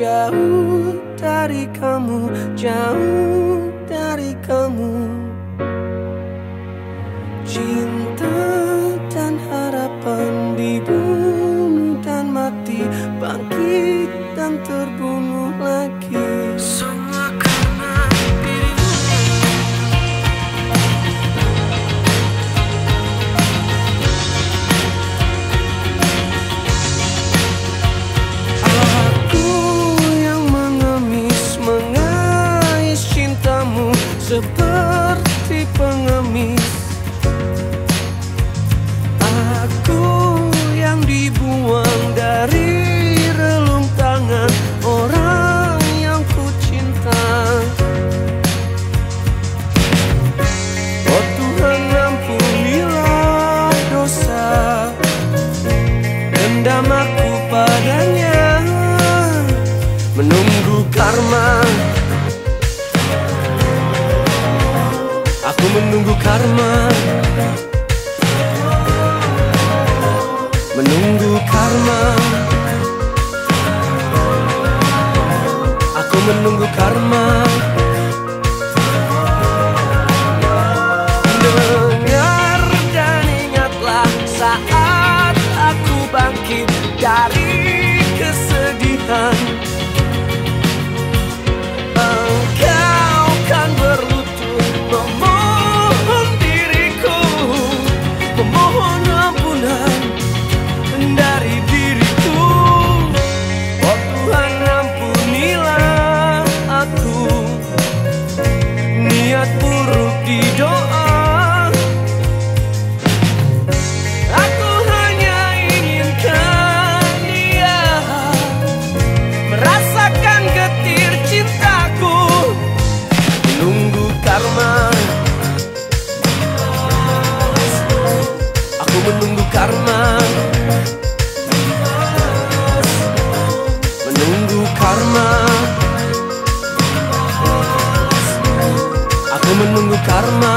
jauh dari kamu, jauh dari kamu. Cinta dan harapan dibunuh dan mati, bangkit dan terbunuh lagi. Dendam aku padanya. Menunggu karma. Aku menunggu karma. Menunggu karma. Aku menunggu karma menunggu karma. Menunggu karma. Aku menunggu karma.